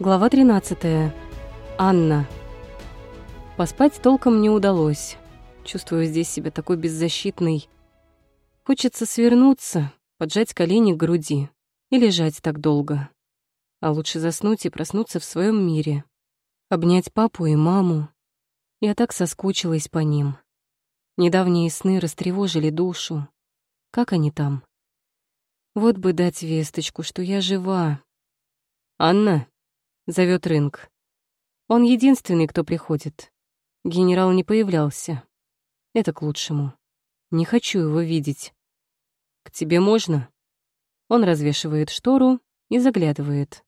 Глава 13. Анна. Поспать толком не удалось. Чувствую здесь себя такой беззащитной. Хочется свернуться, поджать колени к груди и лежать так долго. А лучше заснуть и проснуться в своем мире. Обнять папу и маму. Я так соскучилась по ним. Недавние сны растревожили душу. Как они там? Вот бы дать весточку, что я жива. «Анна?» — зовет Рынг. Он единственный, кто приходит. Генерал не появлялся. Это к лучшему. Не хочу его видеть. «К тебе можно?» Он развешивает штору и заглядывает.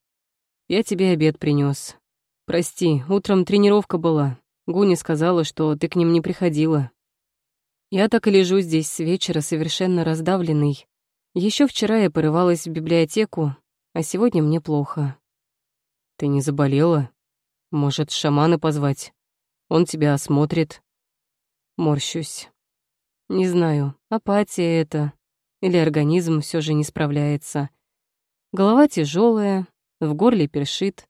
«Я тебе обед принес. Прости, утром тренировка была. Гуни сказала, что ты к ним не приходила. Я так и лежу здесь с вечера, совершенно раздавленный. Еще вчера я порывалась в библиотеку, а сегодня мне плохо. Ты не заболела? Может, шамана позвать? Он тебя осмотрит. Морщусь. Не знаю, апатия это или организм все же не справляется. Голова тяжелая, в горле першит,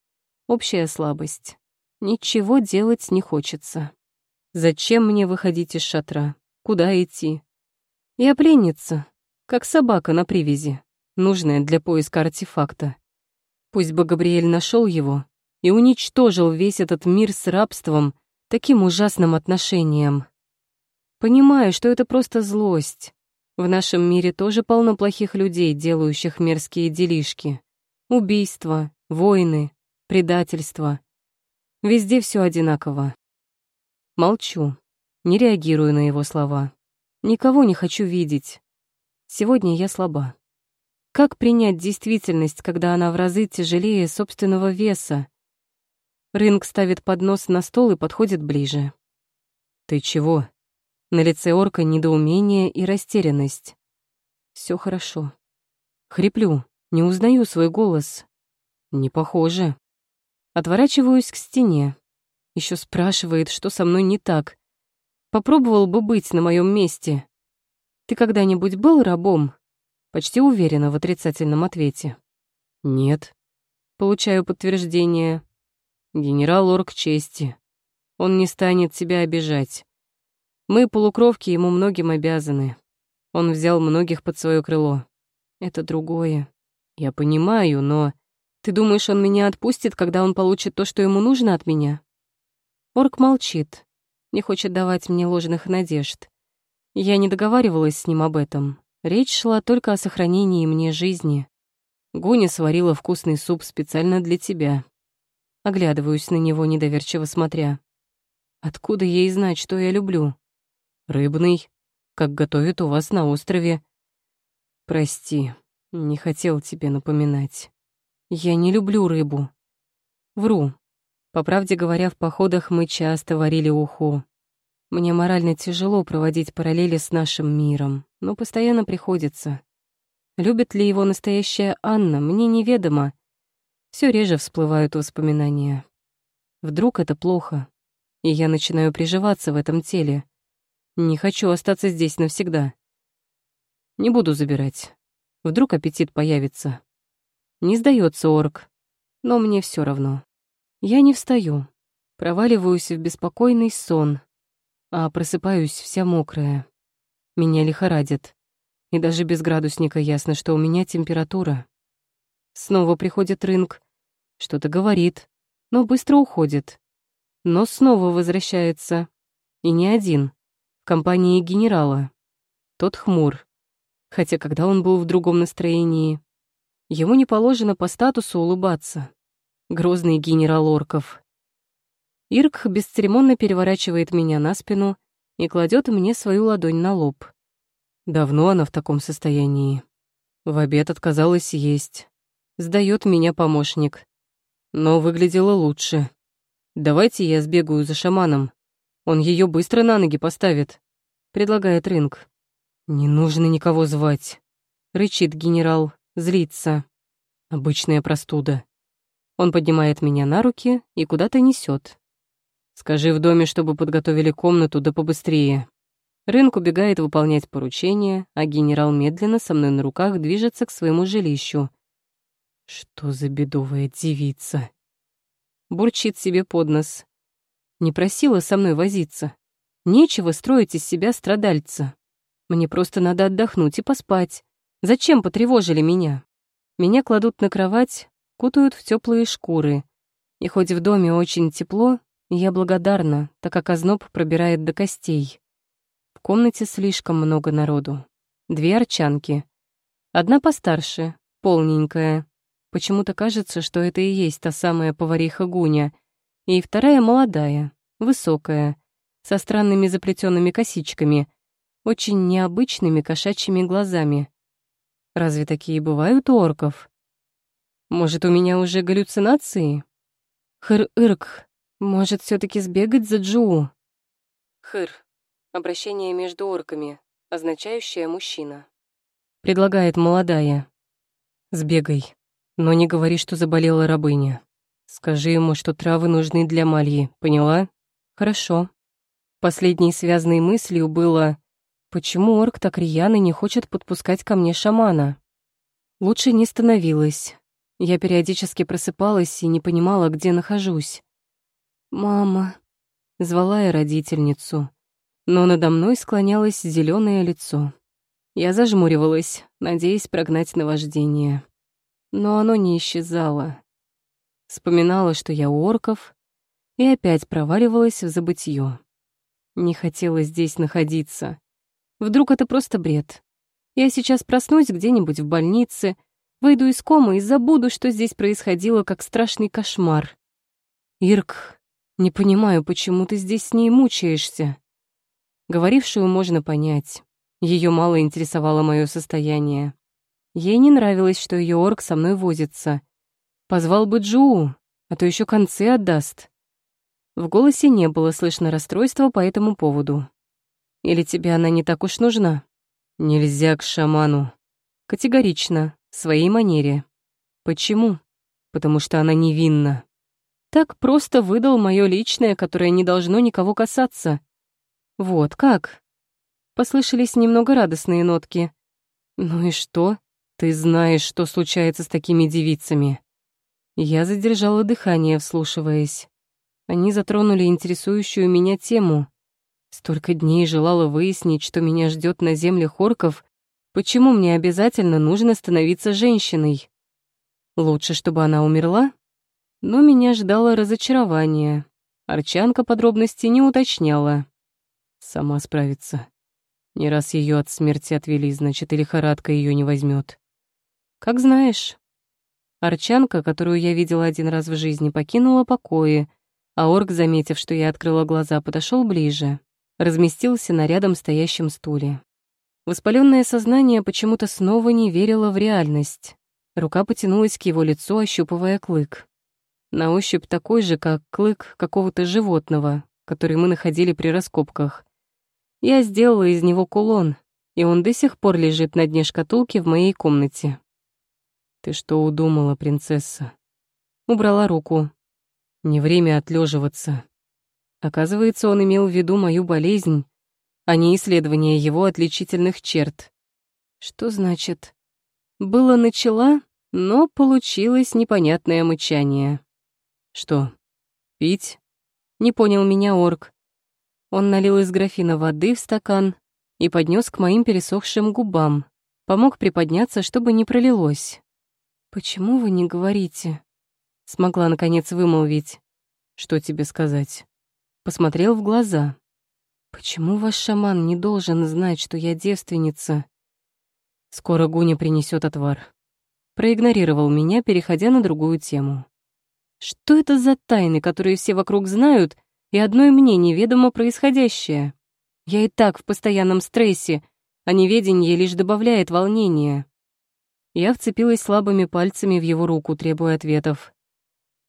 общая слабость. Ничего делать не хочется. Зачем мне выходить из шатра? Куда идти? Я пленница, как собака на привязи, нужная для поиска артефакта. Пусть бы Габриэль нашел его и уничтожил весь этот мир с рабством, таким ужасным отношением. Понимаю, что это просто злость. В нашем мире тоже полно плохих людей, делающих мерзкие делишки. Убийства, войны, предательство. Везде все одинаково. Молчу, не реагирую на его слова. Никого не хочу видеть. Сегодня я слаба. Как принять действительность, когда она в разы тяжелее собственного веса? Рынг ставит поднос на стол и подходит ближе. «Ты чего?» На лице орка недоумение и растерянность. Все хорошо. Хриплю, не узнаю свой голос. Не похоже. Отворачиваюсь к стене. Еще спрашивает, что со мной не так. Попробовал бы быть на моем месте. Ты когда-нибудь был рабом? Почти уверена в отрицательном ответе. Нет. Получаю подтверждение. Генерал Орк чести. Он не станет тебя обижать. Мы, полукровки, ему многим обязаны. Он взял многих под свое крыло. Это другое. Я понимаю, но... Ты думаешь, он меня отпустит, когда он получит то, что ему нужно от меня? Орк молчит, не хочет давать мне ложных надежд. Я не договаривалась с ним об этом. Речь шла только о сохранении мне жизни. Гуня сварила вкусный суп специально для тебя. Оглядываюсь на него, недоверчиво смотря. Откуда ей знать, что я люблю? Рыбный, как готовят у вас на острове. Прости, не хотел тебе напоминать. Я не люблю рыбу. Вру. По правде говоря, в походах мы часто варили уху. Мне морально тяжело проводить параллели с нашим миром, но постоянно приходится. Любит ли его настоящая Анна, мне неведомо. Все реже всплывают воспоминания. Вдруг это плохо, и я начинаю приживаться в этом теле. Не хочу остаться здесь навсегда. Не буду забирать. Вдруг аппетит появится. Не сдается орк, но мне все равно. Я не встаю, проваливаюсь в беспокойный сон, а просыпаюсь вся мокрая. Меня лихорадит, и даже без градусника ясно, что у меня температура. Снова приходит рынок, что-то говорит, но быстро уходит. Но снова возвращается. И не один. В компании генерала. Тот хмур. Хотя когда он был в другом настроении, ему не положено по статусу улыбаться. Грозный генерал Орков. Ирк бесцеремонно переворачивает меня на спину и кладет мне свою ладонь на лоб. Давно она в таком состоянии. В обед отказалась есть. Сдает меня помощник. Но выглядела лучше. Давайте я сбегаю за шаманом. Он ее быстро на ноги поставит, предлагает Рынг. Не нужно никого звать, рычит генерал, злится. Обычная простуда. Он поднимает меня на руки и куда-то несет. Скажи в доме, чтобы подготовили комнату, да побыстрее. Рынк убегает выполнять поручение, а генерал медленно со мной на руках движется к своему жилищу. Что за бедовая девица? бурчит себе под нос. Не просила со мной возиться. Нечего строить из себя страдальца. Мне просто надо отдохнуть и поспать. Зачем потревожили меня? Меня кладут на кровать, кутают в теплые шкуры. И хоть в доме очень тепло, я благодарна, так как озноб пробирает до костей. В комнате слишком много народу. Две арчанки. Одна постарше, полненькая. Почему-то кажется, что это и есть та самая повариха Гуня. И вторая молодая, высокая, со странными заплетенными косичками, очень необычными кошачьими глазами. Разве такие бывают у орков? Может, у меня уже галлюцинации? Хыр-ырк, может, все таки сбегать за Джу? Хыр. Обращение между орками, означающее мужчина. Предлагает молодая. Сбегай, но не говори, что заболела рабыня. Скажи ему, что травы нужны для мальи, поняла? Хорошо. Последней связанной мыслью было, почему орк так рьяно не хочет подпускать ко мне шамана? Лучше не становилось. Я периодически просыпалась и не понимала, где нахожусь. «Мама», — звала я родительницу, но надо мной склонялось зеленое лицо. Я зажмуривалась, надеясь прогнать наваждение. Но оно не исчезало. Вспоминала, что я у орков, и опять проваливалась в забытье. Не хотела здесь находиться. Вдруг это просто бред. Я сейчас проснусь где-нибудь в больнице, выйду из комы и забуду, что здесь происходило, как страшный кошмар. Ирк, не понимаю, почему ты здесь с ней мучаешься. Говорившую можно понять. Ее мало интересовало мое состояние. Ей не нравилось, что ее орк со мной возится. Позвал бы Джуу, а то еще концы отдаст. В голосе не было слышно расстройства по этому поводу. Или тебе она не так уж нужна? Нельзя к шаману. Категорично, в своей манере. Почему? Потому что она невинна. Так просто выдал мое личное, которое не должно никого касаться. Вот как? Послышались немного радостные нотки. Ну и что? Ты знаешь, что случается с такими девицами. Я задержала дыхание, вслушиваясь. Они затронули интересующую меня тему. Столько дней желала выяснить, что меня ждет на земле хорков, почему мне обязательно нужно становиться женщиной. Лучше, чтобы она умерла? Но меня ждало разочарование. Арчанка подробностей не уточняла. Сама справится. Не раз ее от смерти отвели, значит, и лихорадка ее не возьмет. Как знаешь. Арчанка, которую я видела один раз в жизни, покинула покои, а орк, заметив, что я открыла глаза, подошел ближе, разместился на рядом стоящем стуле. Воспаленное сознание почему-то снова не верило в реальность. Рука потянулась к его лицу, ощупывая клык. На ощупь такой же, как клык какого-то животного, который мы находили при раскопках. Я сделала из него кулон, и он до сих пор лежит на дне шкатулки в моей комнате. «Ты что удумала, принцесса?» Убрала руку. «Не время отлеживаться. Оказывается, он имел в виду мою болезнь, а не исследование его отличительных черт. Что значит? Было начала, но получилось непонятное мычание. «Что, пить?» — не понял меня орк. Он налил из графина воды в стакан и поднес к моим пересохшим губам, помог приподняться, чтобы не пролилось. «Почему вы не говорите?» — смогла, наконец, вымолвить. «Что тебе сказать?» Посмотрел в глаза. «Почему ваш шаман не должен знать, что я девственница?» «Скоро Гуня принесет отвар». Проигнорировал меня, переходя на другую тему. Что это за тайны, которые все вокруг знают, и одной мне неведомо происходящее? Я и так в постоянном стрессе, а неведение лишь добавляет волнения. Я вцепилась слабыми пальцами в его руку, требуя ответов.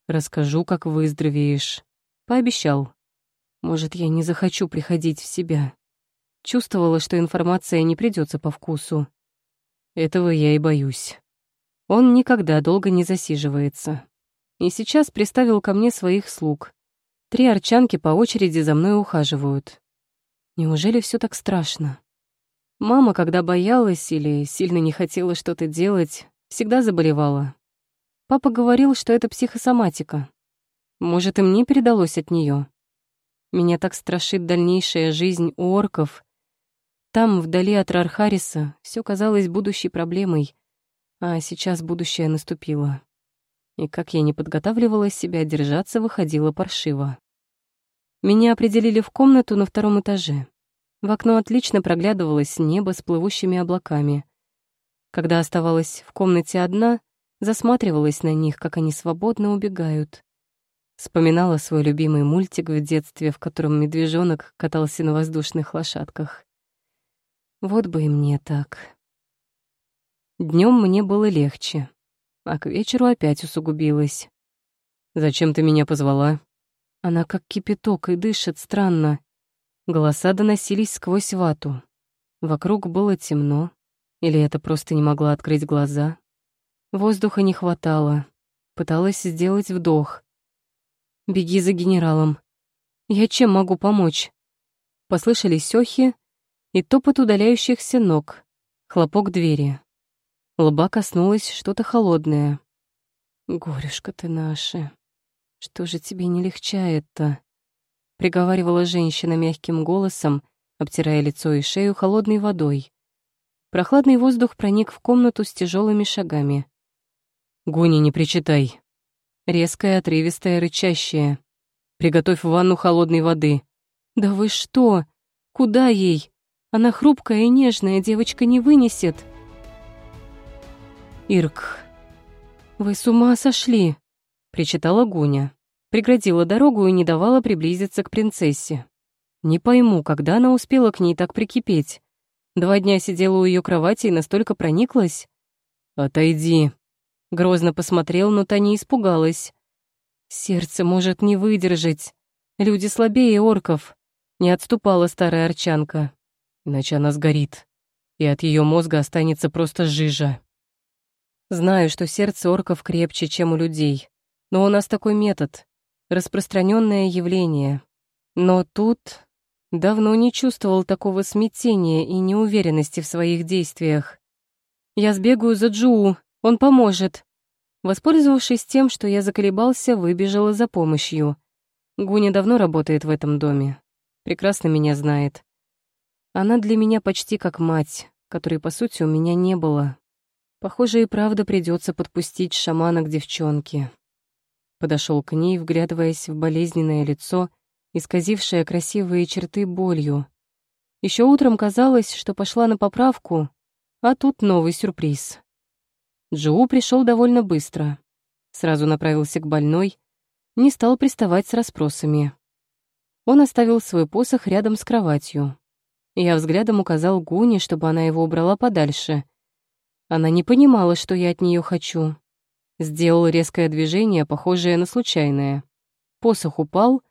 «Расскажу, как выздоровеешь», — пообещал. Может, я не захочу приходить в себя. Чувствовала, что информация не придется по вкусу. Этого я и боюсь. Он никогда долго не засиживается и сейчас приставил ко мне своих слуг. Три арчанки по очереди за мной ухаживают. Неужели все так страшно? Мама, когда боялась или сильно не хотела что-то делать, всегда заболевала. Папа говорил, что это психосоматика. Может, и мне передалось от нее. Меня так страшит дальнейшая жизнь у орков. Там, вдали от Рархариса, все казалось будущей проблемой, а сейчас будущее наступило. И как я не подготавливала себя держаться, выходило паршиво. Меня определили в комнату на втором этаже. В окно отлично проглядывалось небо с плывущими облаками. Когда оставалась в комнате одна, засматривалась на них, как они свободно убегают. Вспоминала свой любимый мультик в детстве, в котором медвежонок катался на воздушных лошадках. Вот бы и мне так. Днем мне было легче, а к вечеру опять усугубилось. «Зачем ты меня позвала?» Она как кипяток и дышит странно. Голоса доносились сквозь вату. Вокруг было темно. Или это просто не могла открыть глаза? Воздуха не хватало. Пыталась сделать вдох. «Беги за генералом. Я чем могу помочь?» Послышались охи и топот удаляющихся ног, хлопок двери. Лба коснулось что-то холодное. «Горюшка ты наша!» «Что же тебе не легчает-то?» — приговаривала женщина мягким голосом, обтирая лицо и шею холодной водой. Прохладный воздух проник в комнату с тяжелыми шагами. «Гуни, не причитай!» Резкая, отрывистая, рычащая. «Приготовь ванну холодной воды». «Да вы что? Куда ей? Она хрупкая и нежная, девочка не вынесет». «Ирк, вы с ума сошли!» причитала Гуня. Преградила дорогу и не давала приблизиться к принцессе. Не пойму, когда она успела к ней так прикипеть. Два дня сидела у ее кровати и настолько прониклась. «Отойди!» Грозно посмотрел, но та не испугалась. «Сердце может не выдержать. Люди слабее орков», — не отступала старая арчанка. «Иначе она сгорит, и от ее мозга останется просто жижа». Знаю, что сердце орков крепче, чем у людей. Но у нас такой метод. Распространенное явление. Но тут давно не чувствовал такого смятения и неуверенности в своих действиях. Я сбегаю за Джуу, он поможет. Воспользовавшись тем, что я заколебался, выбежала за помощью. Гуня давно работает в этом доме. Прекрасно меня знает. Она для меня почти как мать, которой, по сути, у меня не было. Похоже, и правда придется подпустить шамана к девчонке подошел к ней, вглядываясь в болезненное лицо, исказившее красивые черты болью. Еще утром казалось, что пошла на поправку, а тут новый сюрприз. Джоу пришел довольно быстро. Сразу направился к больной, не стал приставать с расспросами. Он оставил свой посох рядом с кроватью. Я взглядом указал Гуне, чтобы она его убрала подальше. Она не понимала, что я от нее хочу. Сделал резкое движение, похожее на случайное. Посох упал,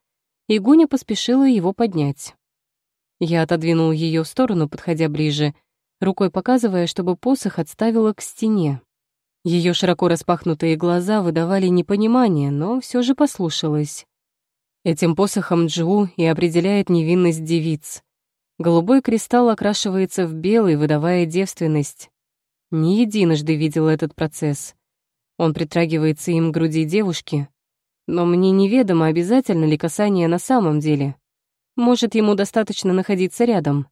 и Гуня поспешила его поднять. Я отодвинул ее в сторону, подходя ближе, рукой показывая, чтобы посох отставила к стене. Ее широко распахнутые глаза выдавали непонимание, но все же послушалась. Этим посохом Джу и определяет невинность девиц. Голубой кристалл окрашивается в белый, выдавая девственность. Не единожды видел этот процесс. Он притрагивается им к груди девушки, но мне неведомо, обязательно ли касание на самом деле. Может, ему достаточно находиться рядом.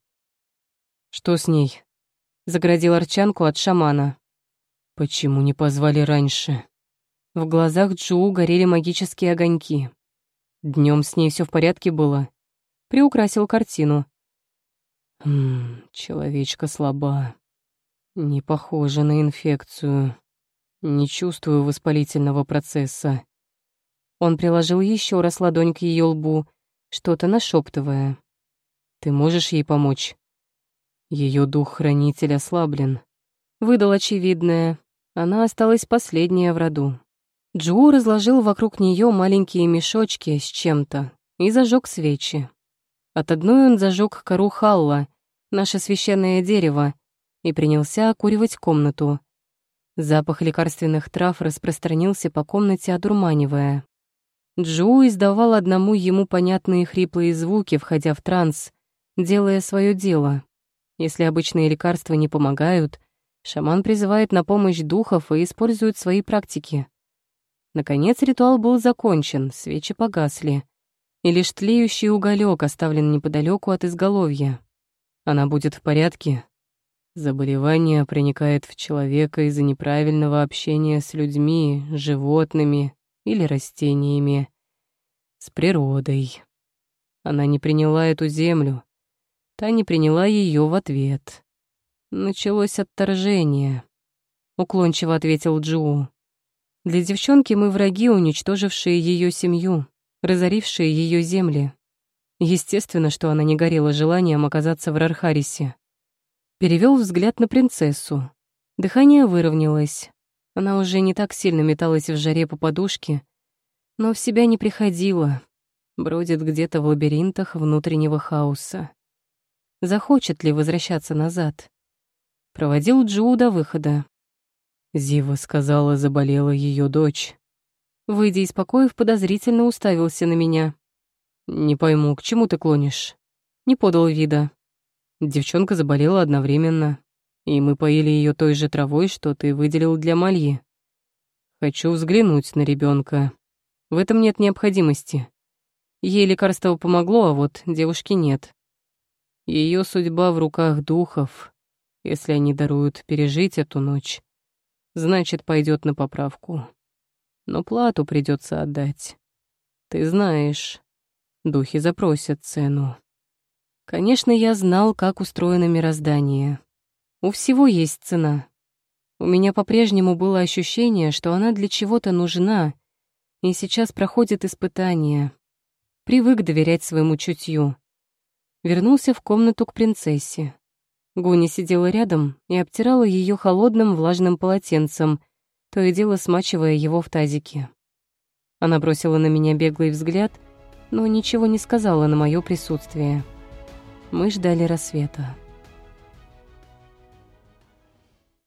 «Что с ней?» — заградил Арчанку от шамана. «Почему не позвали раньше?» В глазах Джу горели магические огоньки. Днем с ней все в порядке было. Приукрасил картину. «Ммм, человечка слаба. Не похожа на инфекцию. Не чувствую воспалительного процесса. Он приложил еще раз ладонь к ее лбу, что-то нашептывая. Ты можешь ей помочь? Ее дух-хранитель ослаблен. Выдал очевидное. Она осталась последняя в роду. Джу разложил вокруг нее маленькие мешочки с чем-то и зажег свечи. От одной он зажег кору халла, наше священное дерево, и принялся окуривать комнату. Запах лекарственных трав распространился по комнате, одурманивая. Джоу издавал одному ему понятные хриплые звуки, входя в транс, делая свое дело. Если обычные лекарства не помогают, шаман призывает на помощь духов и использует свои практики. Наконец ритуал был закончен, свечи погасли, и лишь тлеющий уголек оставлен неподалеку от изголовья. Она будет в порядке. Заболевание проникает в человека из-за неправильного общения с людьми, животными или растениями, с природой. Она не приняла эту землю, та не приняла ее в ответ. Началось отторжение, уклончиво ответил Джу. Для девчонки мы враги, уничтожившие ее семью, разорившие ее земли. Естественно, что она не горела желанием оказаться в Рархарисе. Перевел взгляд на принцессу. Дыхание выровнялось. Она уже не так сильно металась в жаре по подушке, но в себя не приходила. Бродит где-то в лабиринтах внутреннего хаоса. Захочет ли возвращаться назад? Проводил Джу до выхода. Зива сказала, заболела ее дочь. Выйдя из покоев, подозрительно уставился на меня. «Не пойму, к чему ты клонишь?» Не подал вида. Девчонка заболела одновременно, и мы поили ее той же травой, что ты выделил для Мальи. Хочу взглянуть на ребенка. В этом нет необходимости. Ей лекарство помогло, а вот девушке нет. Ее судьба в руках духов. Если они даруют пережить эту ночь, значит, пойдет на поправку. Но плату придется отдать. Ты знаешь, духи запросят цену. Конечно, я знал, как устроено мироздание. У всего есть цена. У меня по-прежнему было ощущение, что она для чего-то нужна, и сейчас проходит испытание. Привык доверять своему чутью. Вернулся в комнату к принцессе. Гуни сидела рядом и обтирала ее холодным влажным полотенцем, то и дело смачивая его в тазике. Она бросила на меня беглый взгляд, но ничего не сказала на мое присутствие. Мы ждали рассвета.